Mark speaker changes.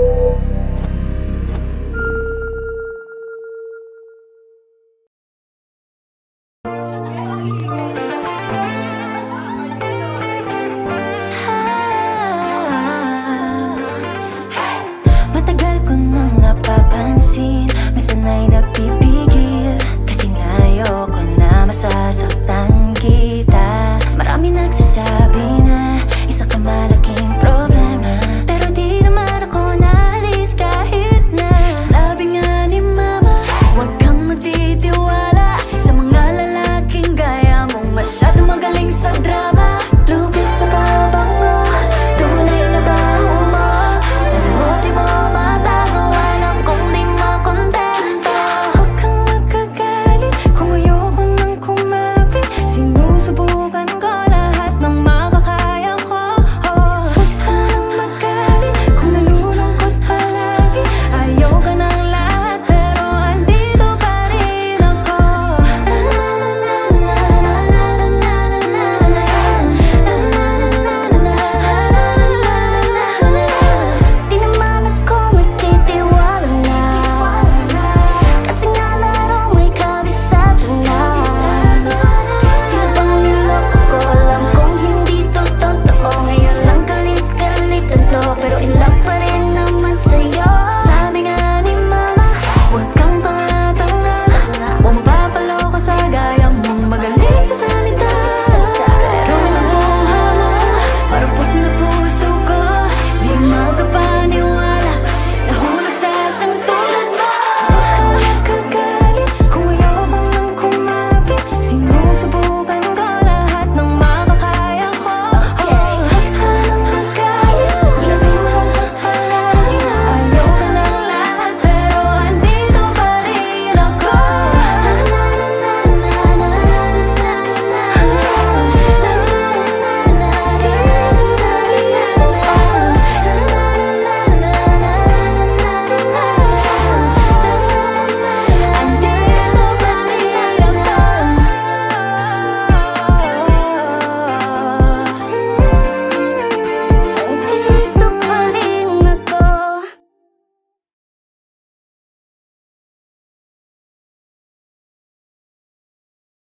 Speaker 1: Música